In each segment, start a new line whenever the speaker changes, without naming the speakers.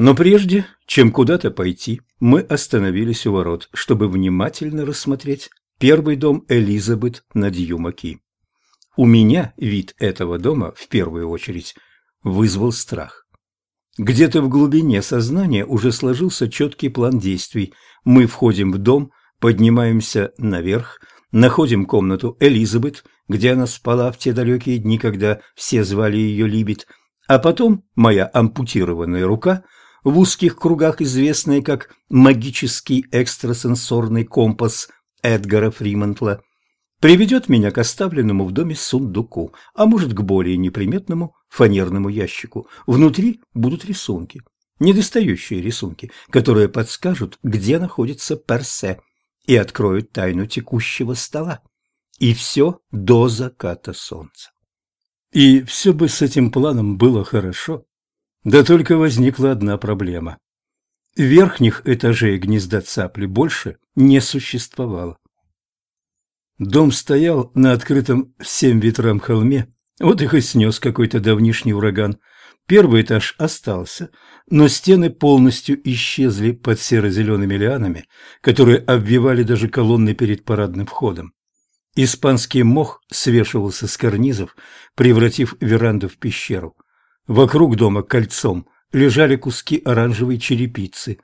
Но прежде, чем куда-то пойти, мы остановились у ворот, чтобы внимательно рассмотреть первый дом Элизабет на Дьюмаки. У меня вид этого дома, в первую очередь, вызвал страх. Где-то в глубине сознания уже сложился четкий план действий. Мы входим в дом, поднимаемся наверх, находим комнату Элизабет, где она спала в те далекие дни, когда все звали ее Либет, а потом моя ампутированная рука, в узких кругах известная как магический экстрасенсорный компас Эдгара Фримонтла, приведет меня к оставленному в доме сундуку, а может к более неприметному фанерному ящику. Внутри будут рисунки, недостающие рисунки, которые подскажут, где находится Персе, и откроют тайну текущего стола. И все до заката солнца. И все бы с этим планом было хорошо, да только возникла одна проблема. Верхних этажей гнезда цапли больше не существовало. Дом стоял на открытом всем ветрам холме, вот их и снес какой-то давнишний ураган. Первый этаж остался, но стены полностью исчезли под серо-зелеными лианами, которые обвивали даже колонны перед парадным входом. Испанский мох свешивался с карнизов, превратив веранду в пещеру. Вокруг дома кольцом лежали куски оранжевой черепицы.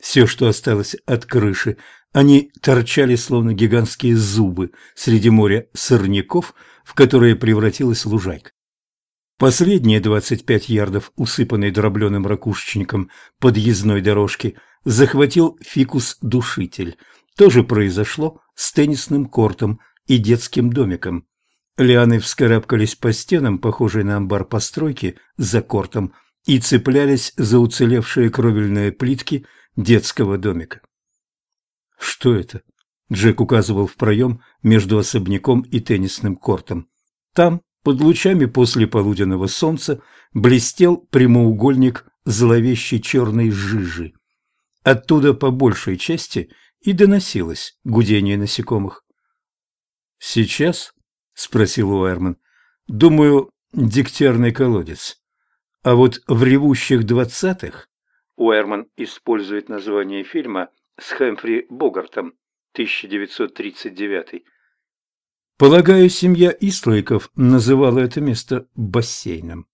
Все, что осталось от крыши, они торчали, словно гигантские зубы, среди моря сорняков, в которые превратилась лужайка. Последние двадцать пять ярдов, усыпанной дробленым ракушечником подъездной дорожки, захватил фикус-душитель. То же произошло с теннисным кортом и детским домиком. Лианы вскарабкались по стенам, похожей на амбар постройки, за кортом, и цеплялись за уцелевшие кровельные плитки детского домика. «Что это?» Джек указывал в проем между особняком и теннисным кортом. Там, под лучами после полуденного солнца, блестел прямоугольник зловещей черной жижи. Оттуда по большей части и доносилось гудение насекомых. «Сейчас?» — спросил Уэрман. «Думаю, дегтярный колодец. А вот в ревущих двадцатых...» Уэрман использует название фильма с Хэмфри Богартом, 1939. Полагаю, семья Ислайков называла это место бассейном.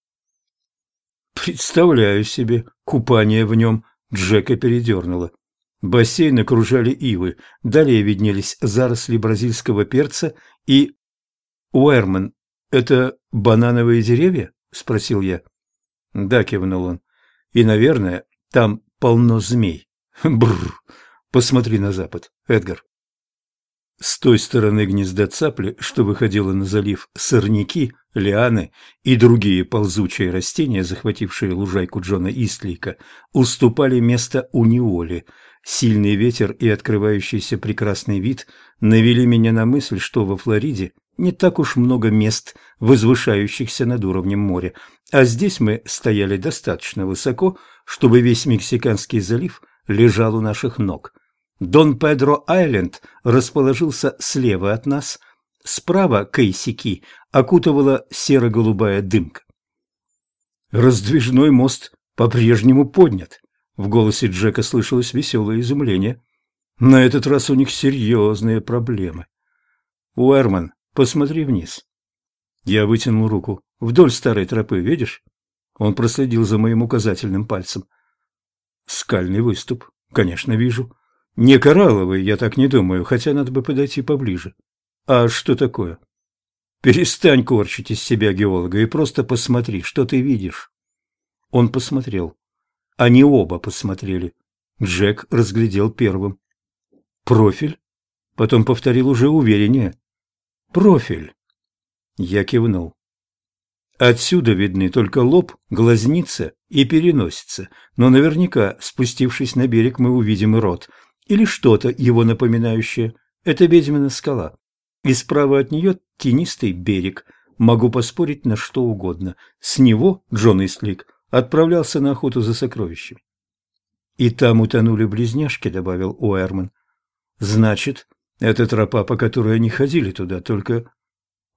Представляю себе купание в нем, Джека передернуло. Бассейн окружали ивы, далее виднелись заросли бразильского перца и... Уэрман, это банановые деревья? Спросил я. Да, кивнул он. И, наверное, там полно змей. Бррр. Посмотри на запад, Эдгар. С той стороны гнезда цапли, что выходило на залив, сорняки, лианы и другие ползучие растения, захватившие лужайку Джона Истлика, уступали место униоле. Сильный ветер и открывающийся прекрасный вид навели меня на мысль, что во Флориде не так уж много мест, возвышающихся над уровнем моря, а здесь мы стояли достаточно высоко, чтобы весь Мексиканский залив лежал у наших ног – Дон Педро Айленд расположился слева от нас, справа Кейсики окутывала серо-голубая дымка. «Раздвижной мост по-прежнему поднят», — в голосе Джека слышалось веселое изумление. «На этот раз у них серьезные проблемы». «Уэрман, посмотри вниз». Я вытянул руку. «Вдоль старой тропы, видишь?» Он проследил за моим указательным пальцем. «Скальный выступ, конечно, вижу». Не коралловый, я так не думаю, хотя надо бы подойти поближе. А что такое? Перестань корчить из себя геолога и просто посмотри, что ты видишь. Он посмотрел. Они оба посмотрели. Джек разглядел первым. Профиль? Потом повторил уже увереннее. Профиль. Я кивнул. Отсюда видны только лоб, глазница и переносица, но наверняка, спустившись на берег, мы увидим и рот – или что-то его напоминающее. Это ведьмина скала. И справа от нее тенистый берег. Могу поспорить на что угодно. С него Джон Истлик отправлялся на охоту за сокровищами. «И там утонули близняшки», — добавил Уэрман. «Значит, это тропа, по которой они ходили туда, только...»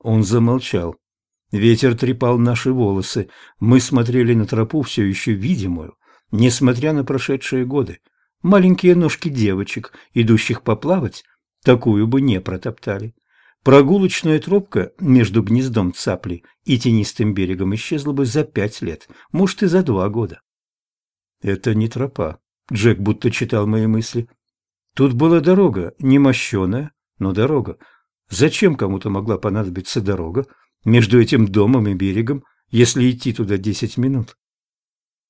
Он замолчал. Ветер трепал наши волосы. Мы смотрели на тропу, все еще видимую, несмотря на прошедшие годы. Маленькие ножки девочек, идущих поплавать, такую бы не протоптали. Прогулочная тропка между гнездом цапли и тенистым берегом исчезла бы за пять лет, может, и за два года. Это не тропа. Джек будто читал мои мысли. Тут была дорога, не мощеная, но дорога. Зачем кому-то могла понадобиться дорога между этим домом и берегом, если идти туда десять минут?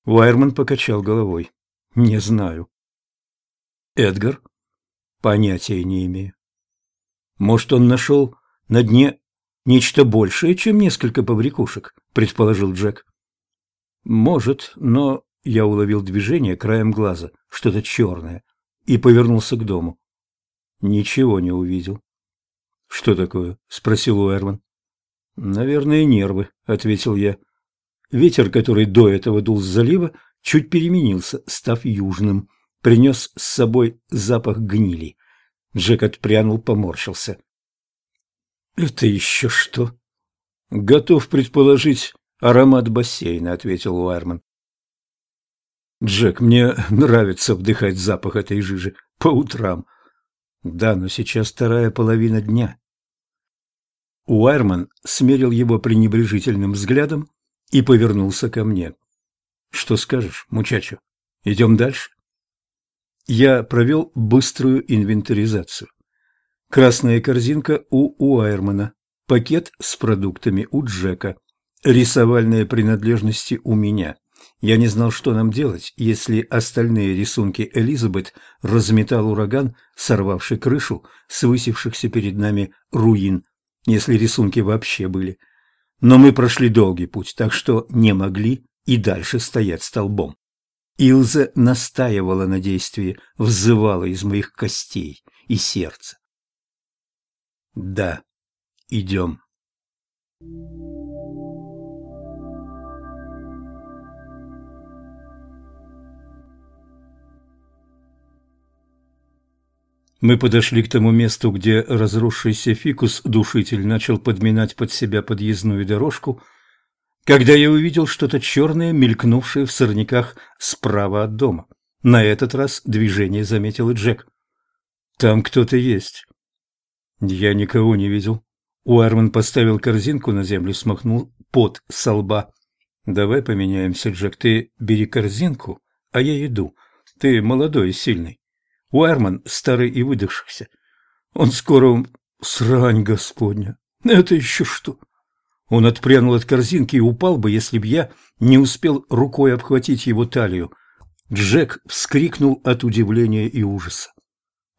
Уайерман покачал головой. Не знаю. Эдгар? Понятия не имею. Может, он нашел на дне нечто большее, чем несколько побрякушек, предположил Джек. Может, но я уловил движение краем глаза, что-то черное, и повернулся к дому. Ничего не увидел. «Что такое?» – спросил Уэрман. «Наверное, нервы», – ответил я. Ветер, который до этого дул с залива, чуть переменился, став южным. Принес с собой запах гнили. Джек отпрянул, поморщился. «Это еще что?» «Готов предположить аромат бассейна», — ответил Уайерман. «Джек, мне нравится вдыхать запах этой жижи по утрам». «Да, но сейчас вторая половина дня». Уайерман смерил его пренебрежительным взглядом и повернулся ко мне. «Что скажешь, мучачо? Идем дальше?» Я провел быструю инвентаризацию. Красная корзинка у Уайермана, пакет с продуктами у Джека, рисовальные принадлежности у меня. Я не знал, что нам делать, если остальные рисунки Элизабет разметал ураган, сорвавший крышу с высевшихся перед нами руин, если рисунки вообще были. Но мы прошли долгий путь, так что не могли и дальше стоять столбом. Илза настаивала на действии, взывала из моих костей и сердца. Да, идем. Мы подошли к тому месту, где разросшийся фикус-душитель начал подминать под себя подъездную дорожку, когда я увидел что-то черное, мелькнувшее в сорняках справа от дома. На этот раз движение заметил и Джек. «Там кто-то есть». Я никого не видел. Уэрман поставил корзинку на землю, смахнул пот со лба. «Давай поменяемся, Джек. Ты бери корзинку, а я иду. Ты молодой и сильный. Уэрман старый и выдохшийся. Он скоро... Срань господня! Это еще что? Он отпрянул от корзинки и упал бы, если б я не успел рукой обхватить его талию. Джек вскрикнул от удивления и ужаса.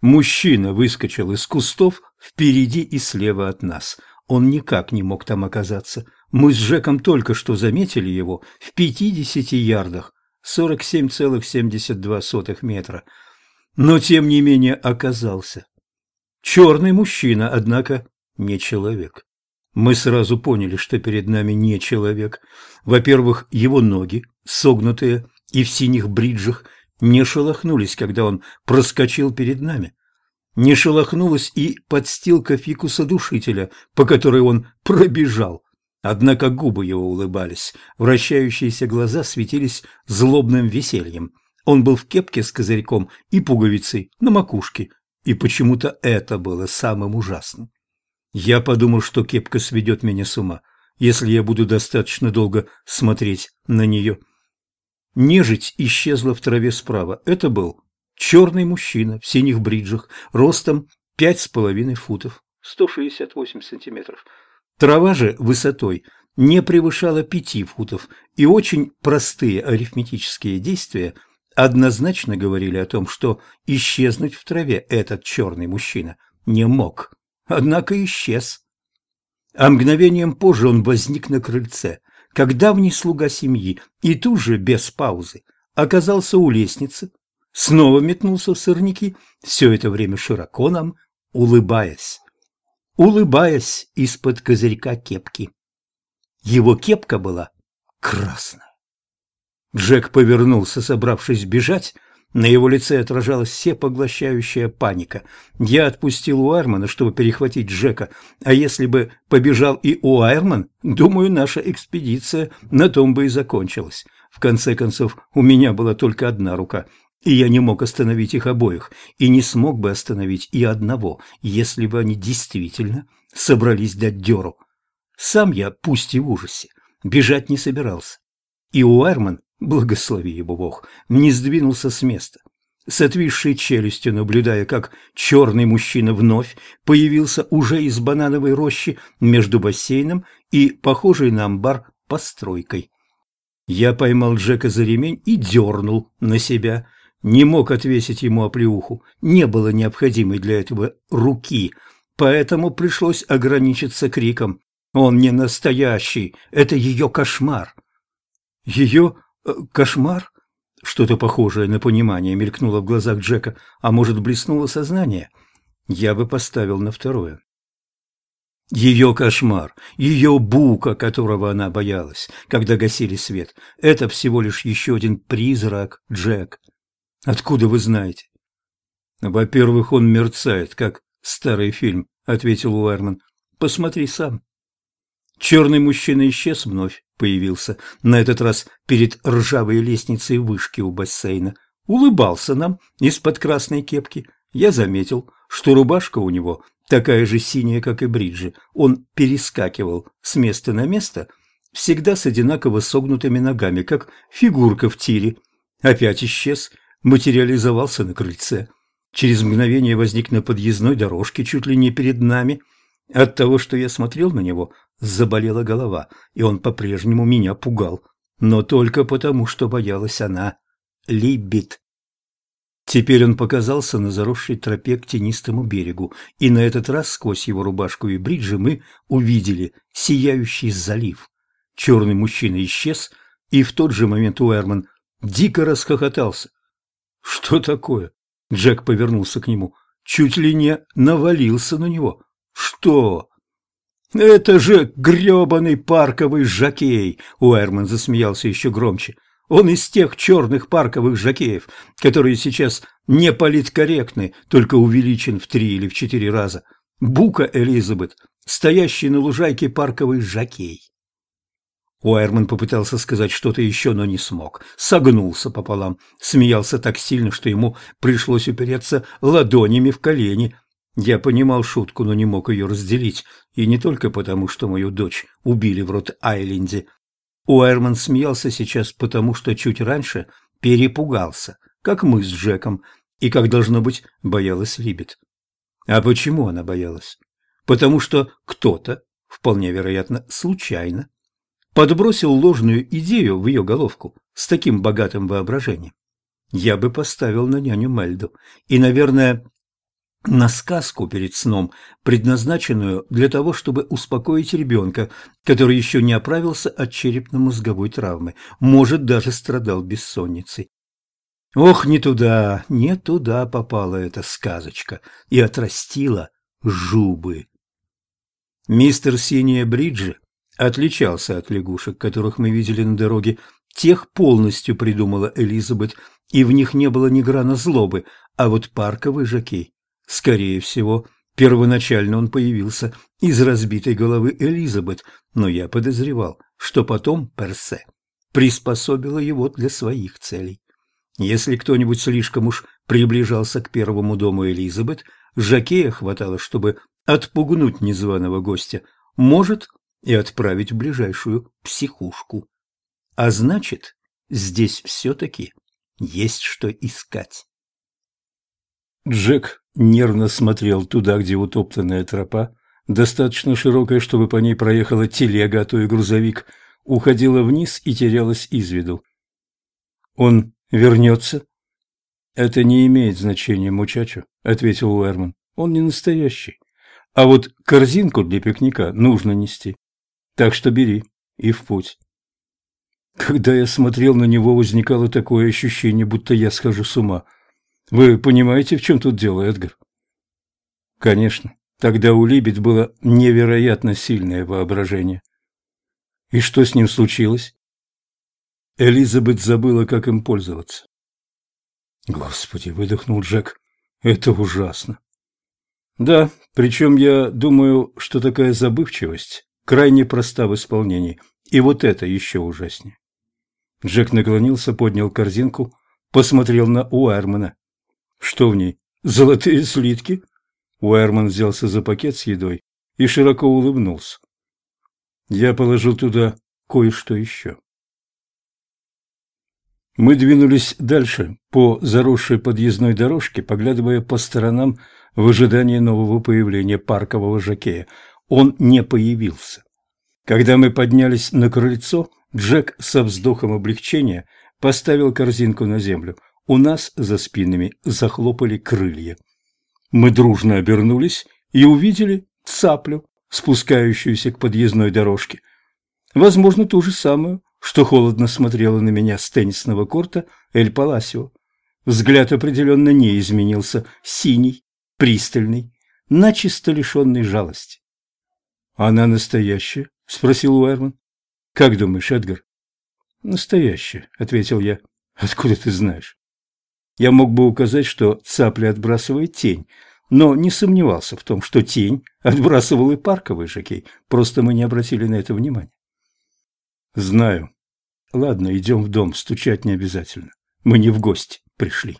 Мужчина выскочил из кустов впереди и слева от нас. Он никак не мог там оказаться. Мы с Джеком только что заметили его в пятидесяти ярдах, сорок семь целых семьдесят два сотых метра но тем не менее оказался. Черный мужчина, однако, не человек. Мы сразу поняли, что перед нами не человек. Во-первых, его ноги, согнутые и в синих бриджах, не шелохнулись, когда он проскочил перед нами. Не шелохнулась и подстилка фикуса-душителя, по которой он пробежал. Однако губы его улыбались, вращающиеся глаза светились злобным весельем. Он был в кепке с козырьком и пуговицей на макушке, и почему-то это было самым ужасным. Я подумал, что кепка сведет меня с ума, если я буду достаточно долго смотреть на нее. Нежить исчезла в траве справа. Это был черный мужчина в синих бриджах, ростом пять с половиной футов, 168 сантиметров. Трава же высотой не превышала пяти футов, и очень простые арифметические действия – однозначно говорили о том, что исчезнуть в траве этот черный мужчина не мог. Однако исчез. А мгновением позже он возник на крыльце, как давний слуга семьи, и тут же, без паузы, оказался у лестницы, снова метнулся в сырники, все это время широко нам улыбаясь. Улыбаясь из-под козырька кепки. Его кепка была красная. Джек повернулся, собравшись бежать, На его лице отражалась всепоглощающая паника. Я отпустил Уайрмана, чтобы перехватить Джека, а если бы побежал и Уайрман, думаю, наша экспедиция на том бы и закончилась. В конце концов, у меня была только одна рука, и я не мог остановить их обоих, и не смог бы остановить и одного, если бы они действительно собрались дать дёру. Сам я, пусть и в ужасе, бежать не собирался. И Уайрман благослови его Бог, не сдвинулся с места. С отвисшей челюстью, наблюдая, как черный мужчина вновь появился уже из банановой рощи между бассейном и похожей на амбар постройкой. Я поймал Джека за ремень и дернул на себя. Не мог отвесить ему оплеуху, не было необходимой для этого руки, поэтому пришлось ограничиться криком. «Он не настоящий, это ее кошмар!» Ее кошмар? Что-то похожее на понимание мелькнуло в глазах Джека, а может, блеснуло сознание? Я бы поставил на второе. Ее кошмар, ее бука, которого она боялась, когда гасили свет, это всего лишь еще один призрак, Джек. Откуда вы знаете? Во-первых, он мерцает, как старый фильм, ответил Уэрман. Посмотри сам. Черный мужчина исчез вновь, появился, на этот раз перед ржавой лестницей вышки у бассейна. Улыбался нам из-под красной кепки. Я заметил, что рубашка у него такая же синяя, как и бриджи. Он перескакивал с места на место, всегда с одинаково согнутыми ногами, как фигурка в тире. Опять исчез, материализовался на крыльце. Через мгновение возник на подъездной дорожке чуть ли не перед нами. От того, что я смотрел на него, заболела голова, и он по-прежнему меня пугал, но только потому, что боялась она. Либит. Теперь он показался на заросшей тропе к тенистому берегу, и на этот раз сквозь его рубашку и бриджи мы увидели сияющий залив. Черный мужчина исчез, и в тот же момент Уэрман дико расхохотался. «Что такое?» Джек повернулся к нему. Чуть ли не навалился на него. «Что?» «Это же грёбаный парковый жакей!» Уэрман засмеялся еще громче. «Он из тех черных парковых жакеев, которые сейчас не политкорректны, только увеличен в три или в четыре раза. Бука Элизабет, стоящий на лужайке парковый жакей». Уайерман попытался сказать что-то еще, но не смог. Согнулся пополам, смеялся так сильно, что ему пришлось упереться ладонями в колени. Я понимал шутку, но не мог ее разделить, и не только потому, что мою дочь убили в Рот-Айленде. Уайерман смеялся сейчас потому, что чуть раньше перепугался, как мы с Джеком, и, как должно быть, боялась Либет. А почему она боялась? Потому что кто-то, вполне вероятно, случайно, подбросил ложную идею в ее головку с таким богатым воображением. Я бы поставил на няню Мельду, и, наверное, на сказку перед сном, предназначенную для того, чтобы успокоить ребенка, который еще не оправился от черепно-мозговой травмы, может, даже страдал бессонницей. Ох, не туда, не туда попала эта сказочка и отрастила жубы. Мистер Синяя Бриджи отличался от лягушек, которых мы видели на дороге. Тех полностью придумала Элизабет, и в них не было ни грана злобы, а вот парковый жокей Скорее всего, первоначально он появился из разбитой головы Элизабет, но я подозревал, что потом Персе приспособила его для своих целей. Если кто-нибудь слишком уж приближался к первому дому Элизабет, Жакея хватало, чтобы отпугнуть незваного гостя, может и отправить в ближайшую психушку. А значит, здесь все-таки есть что искать. Джек нервно смотрел туда, где утоптанная тропа, достаточно широкая, чтобы по ней проехала телега, а то и грузовик, уходила вниз и терялась из виду. «Он вернется?» «Это не имеет значения, мучачо», — ответил Уэрман. «Он не настоящий. А вот корзинку для пикника нужно нести. Так что бери и в путь». Когда я смотрел на него, возникало такое ощущение, будто я схожу с ума — вы понимаете, в чем тут дело, Эдгар? Конечно. Тогда у Либет было невероятно сильное воображение. И что с ним случилось? Элизабет забыла, как им пользоваться. Господи, выдохнул Джек. Это ужасно. Да, причем я думаю, что такая забывчивость крайне проста в исполнении. И вот это еще ужаснее. Джек наклонился, поднял корзинку, посмотрел на Уэрмана. Что в ней? Золотые слитки? Уэрман взялся за пакет с едой и широко улыбнулся. Я положил туда кое-что еще. Мы двинулись дальше по заросшей подъездной дорожке, поглядывая по сторонам в ожидании нового появления паркового жокея. Он не появился. Когда мы поднялись на крыльцо, Джек со вздохом облегчения поставил корзинку на землю. У нас за спинами захлопали крылья. Мы дружно обернулись и увидели цаплю, спускающуюся к подъездной дорожке. Возможно, ту же самую, что холодно смотрела на меня с теннисного корта Эль Паласио. Взгляд определенно не изменился, синий, пристальный, начисто лишенный жалости. «Она настоящая?» – спросил Уэрман. «Как думаешь, Эдгар?» «Настоящая», – ответил я. «Откуда ты знаешь?» Я мог бы указать, что цапля отбрасывает тень, но не сомневался в том, что тень отбрасывал и парковый жокей, просто мы не обратили на это внимания. Знаю. Ладно, идем в дом, стучать не обязательно. Мы не в гости пришли.